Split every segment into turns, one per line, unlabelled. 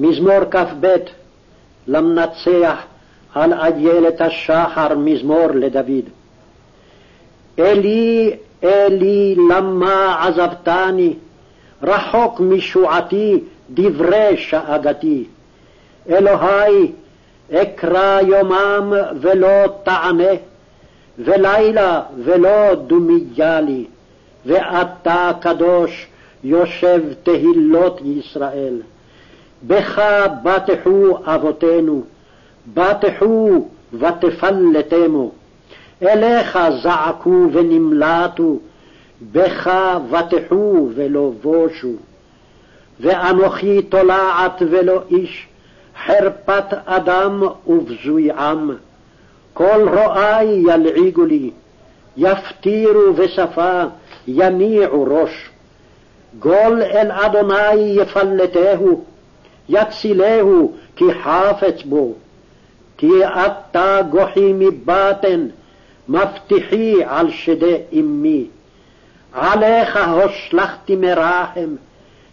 מזמור כ"ב למנצח על איילת השחר מזמור לדוד. אלי, אלי, למה עזבתני? רחוק משועתי דברי שאגתי. אלוהי, אקרא יומם ולא תענה, ולילה ולא דומיה לי, ואתה קדוש יושב תהילות ישראל. בך בטחו אבותינו, בטחו ותפלטמו. אליך זעקו ונמלטו, בך בטחו ולא בושו. ואנוכי תולעת ולא איש, חרפת אדם ובזוי עם. כל רואי ילעיגו לי, יפטירו בשפה, יניעו ראש. גול אל אדוני יפלטהו, יצילהו כי חפץ בו. כי אתה גוחי מבטן, מבטיחי על שדי אמי. עליך הושלכתי מרחם,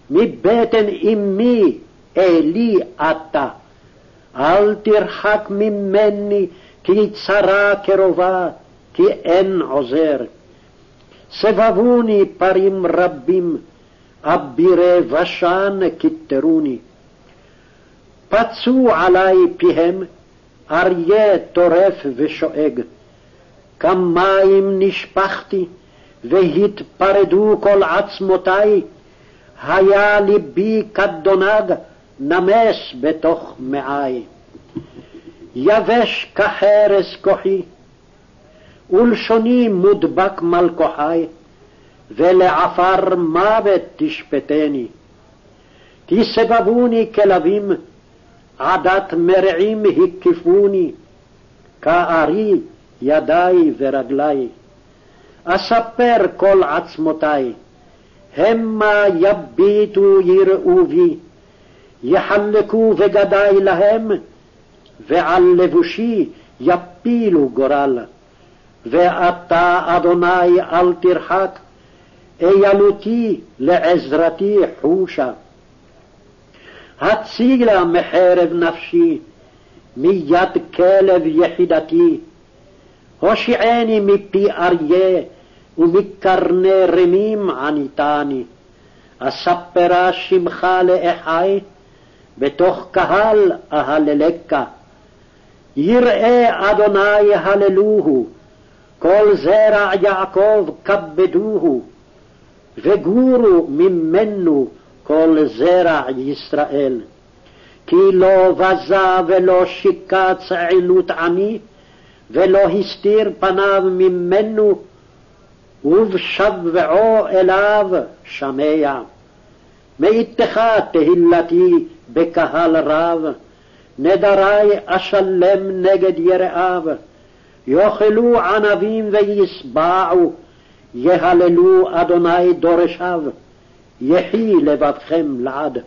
מבטן אמי אלי אתה. אל תרחק ממני, כי צרה קרובה, כי אין עוזר. סבבוני פרים רבים, אבירי בשן כתרוני. פצו עלי פיהם, אריה טורף ושואג. כמים נשפכתי, והתפרדו כל עצמותי, היה ליבי כדונג, נמס בתוך מעי. יבש כחרס כוחי, ולשוני מודבק מלכוחי, ולעפר מוות תשפטני. תסבבוני כלבים, עדת מרעים הקיפוני, כארי ידי ורגלי. אספר כל עצמותי, המה יביטו יראו בי, יחלקו בגדי להם, ועל לבושי יפילו גורל. ואתה, אדוני, אל תרחק, איילותי לעזרתי חושה. הצילה מחרב נפשי, מיד כלב יחידתי. הושיעני מפי אריה, ומקרני רמים עניתני. אספרה שמך לאחי, בתוך קהל אהללך. יראה אדוני הללוהו, כל זרע יעקב כבדוהו, וגורו ממנו כל זרע ישראל. כי לא בזה ולא שיקץ עינות עמי, ולא הסתיר פניו ממנו, ובשבעו אליו שמע. מאיתך תהילתי בקהל רב, נדרי אשלם נגד יראיו, יאכלו ענבים וישבעו, יהללו אדוני דורשיו, יחי לבבכם לעד.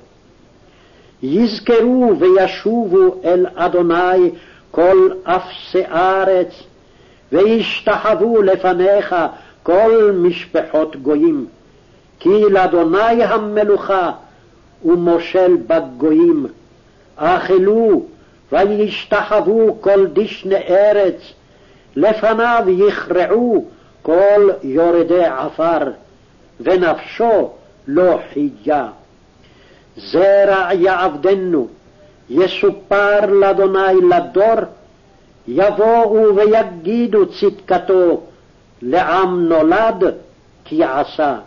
יזכרו וישובו אל אדוני כל אפסי ארץ, וישתחוו לפניך כל משפחות גויים. כי לאדוני המלוכה ומושל בגויים. אכלו וישתחוו כל דשני ארץ, לפניו יכרעו כל יורדי עפר, ונפשו לא חייה. זרע יעבדנו, יסופר לאדוני לדור, יבואו ויגידו צדקתו, לעם נולד כי עשה.